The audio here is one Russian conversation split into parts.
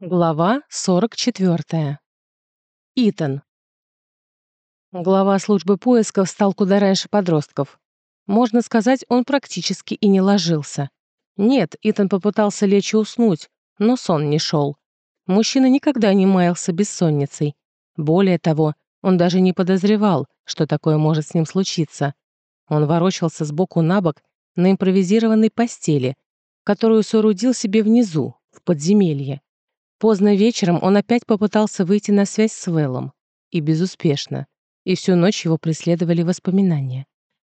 Глава 44. Итан. Глава службы поисков стал куда раньше подростков. Можно сказать, он практически и не ложился. Нет, Итан попытался лечь и уснуть, но сон не шел. Мужчина никогда не маялся бессонницей. Более того, он даже не подозревал, что такое может с ним случиться. Он ворочался сбоку на бок на импровизированной постели, которую соорудил себе внизу, в подземелье. Поздно вечером он опять попытался выйти на связь с Вэллом. И безуспешно. И всю ночь его преследовали воспоминания.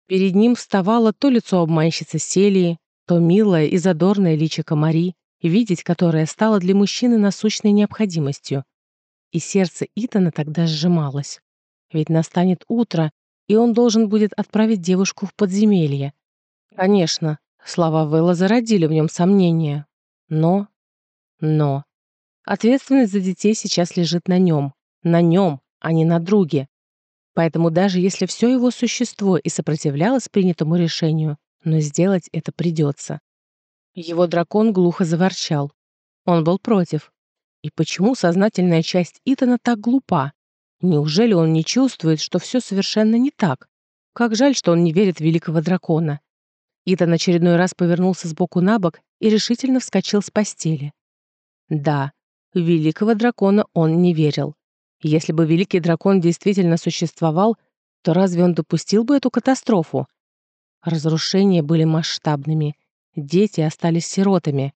Перед ним вставало то лицо обманщицы Селии, то милое и задорное личико Мари, видеть которое стало для мужчины насущной необходимостью. И сердце Итана тогда сжималось. Ведь настанет утро, и он должен будет отправить девушку в подземелье. Конечно, слова Вэлла зародили в нем сомнения. Но... Но... Ответственность за детей сейчас лежит на нем. На нем, а не на друге. Поэтому даже если все его существо и сопротивлялось принятому решению, но сделать это придется. Его дракон глухо заворчал. Он был против. И почему сознательная часть Итана так глупа? Неужели он не чувствует, что все совершенно не так? Как жаль, что он не верит в великого дракона. Итан очередной раз повернулся сбоку на бок и решительно вскочил с постели. Да, в великого дракона он не верил. Если бы великий дракон действительно существовал, то разве он допустил бы эту катастрофу? Разрушения были масштабными. Дети остались сиротами.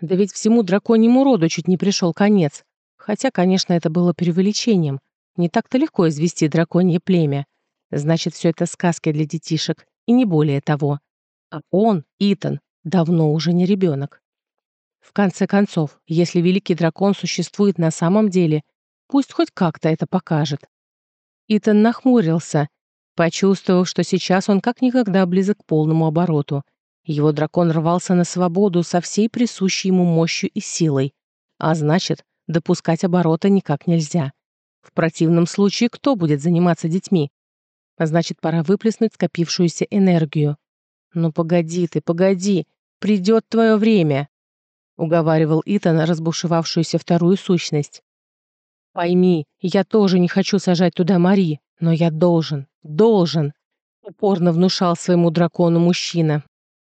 Да ведь всему драконьему роду чуть не пришел конец. Хотя, конечно, это было преувеличением. Не так-то легко извести драконье племя. Значит, все это сказки для детишек, и не более того. А он, Итан, давно уже не ребенок. В конце концов, если великий дракон существует на самом деле, пусть хоть как-то это покажет. Итан нахмурился, почувствовав, что сейчас он как никогда близок к полному обороту. Его дракон рвался на свободу со всей присущей ему мощью и силой. А значит, допускать оборота никак нельзя. В противном случае кто будет заниматься детьми? Значит, пора выплеснуть скопившуюся энергию. «Ну погоди ты, погоди, придет твое время!» — уговаривал Итан разбушевавшуюся вторую сущность. «Пойми, я тоже не хочу сажать туда Мари, но я должен, должен!» — упорно внушал своему дракону мужчина.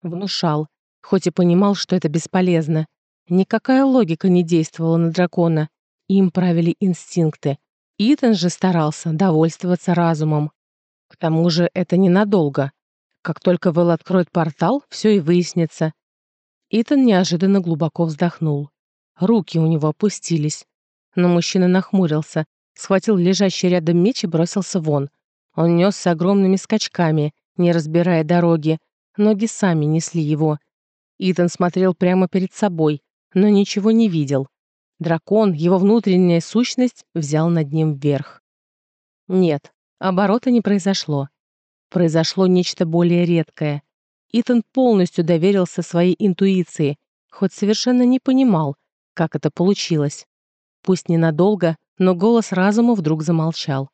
Внушал, хоть и понимал, что это бесполезно. Никакая логика не действовала на дракона. Им правили инстинкты. Итан же старался довольствоваться разумом. К тому же это ненадолго. Как только Вэл откроет портал, все и выяснится. Итан неожиданно глубоко вздохнул. Руки у него опустились. Но мужчина нахмурился, схватил лежащий рядом меч и бросился вон. Он несся огромными скачками, не разбирая дороги. Ноги сами несли его. Итан смотрел прямо перед собой, но ничего не видел. Дракон, его внутренняя сущность, взял над ним вверх. Нет, оборота не произошло. Произошло нечто более редкое. Итан полностью доверился своей интуиции, хоть совершенно не понимал, как это получилось. Пусть ненадолго, но голос разума вдруг замолчал.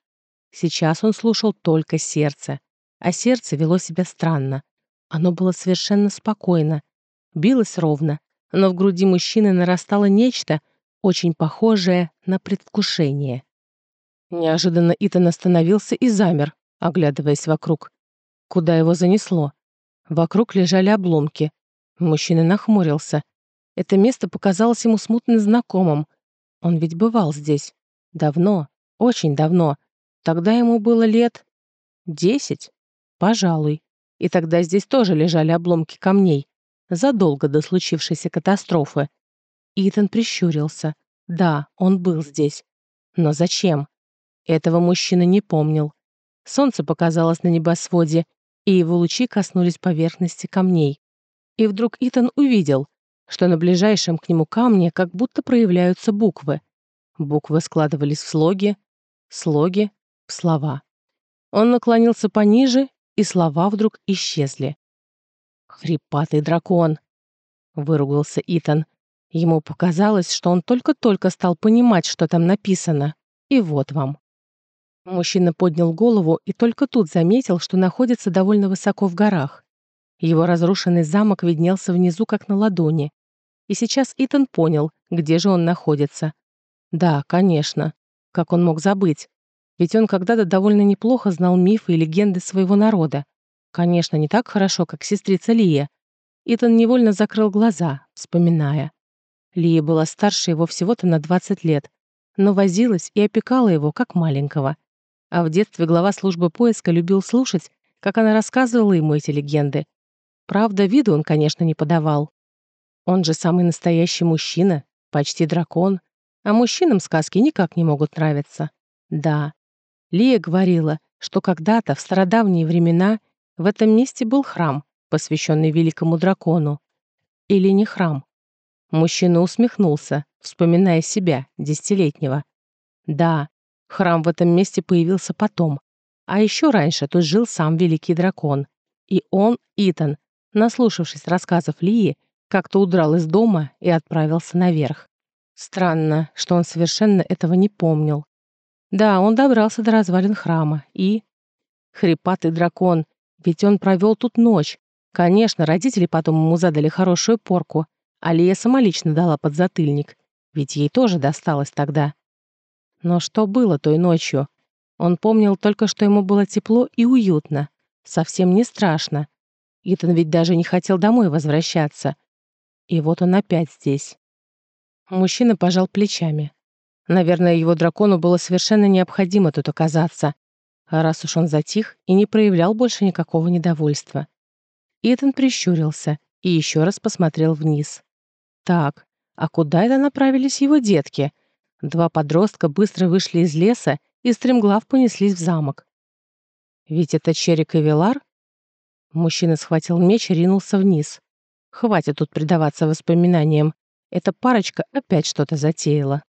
Сейчас он слушал только сердце, а сердце вело себя странно. Оно было совершенно спокойно, билось ровно, но в груди мужчины нарастало нечто, очень похожее на предвкушение. Неожиданно Итан остановился и замер, оглядываясь вокруг. Куда его занесло? Вокруг лежали обломки. Мужчина нахмурился. Это место показалось ему смутно знакомым. Он ведь бывал здесь. Давно, очень давно. Тогда ему было лет... десять? Пожалуй. И тогда здесь тоже лежали обломки камней. Задолго до случившейся катастрофы. Итан прищурился. Да, он был здесь. Но зачем? Этого мужчина не помнил. Солнце показалось на небосводе, и его лучи коснулись поверхности камней. И вдруг Итан увидел, что на ближайшем к нему камне как будто проявляются буквы. Буквы складывались в слоги, слоги в слова. Он наклонился пониже, и слова вдруг исчезли. «Хрипатый дракон!» — выругался Итан. Ему показалось, что он только-только стал понимать, что там написано. И вот вам. Мужчина поднял голову и только тут заметил, что находится довольно высоко в горах. Его разрушенный замок виднелся внизу, как на ладони. И сейчас Итан понял, где же он находится. Да, конечно. Как он мог забыть? Ведь он когда-то довольно неплохо знал мифы и легенды своего народа. Конечно, не так хорошо, как сестрица Лия. Итан невольно закрыл глаза, вспоминая. Лия была старше его всего-то на 20 лет, но возилась и опекала его, как маленького. А в детстве глава службы поиска любил слушать, как она рассказывала ему эти легенды. Правда, виду он, конечно, не подавал. Он же самый настоящий мужчина, почти дракон, а мужчинам сказки никак не могут нравиться. Да, Лия говорила, что когда-то, в стародавние времена, в этом месте был храм, посвященный великому дракону. Или не храм. Мужчина усмехнулся, вспоминая себя, десятилетнего. Да, храм в этом месте появился потом, а еще раньше тут жил сам великий дракон. И он, Итан, наслушавшись рассказов Лии, как-то удрал из дома и отправился наверх. Странно, что он совершенно этого не помнил. Да, он добрался до развалин храма и... Хрипатый дракон, ведь он провел тут ночь. Конечно, родители потом ему задали хорошую порку, а Лия самолично дала подзатыльник, ведь ей тоже досталось тогда. Но что было той ночью? Он помнил только, что ему было тепло и уютно. Совсем не страшно. Итан ведь даже не хотел домой возвращаться. И вот он опять здесь. Мужчина пожал плечами. Наверное, его дракону было совершенно необходимо тут оказаться. А раз уж он затих и не проявлял больше никакого недовольства. Итан прищурился и еще раз посмотрел вниз. Так, а куда это направились его детки? Два подростка быстро вышли из леса и стремглав понеслись в замок. Ведь это Черик и Вилар? Мужчина схватил меч и ринулся вниз. Хватит тут предаваться воспоминаниям. Эта парочка опять что-то затеяла.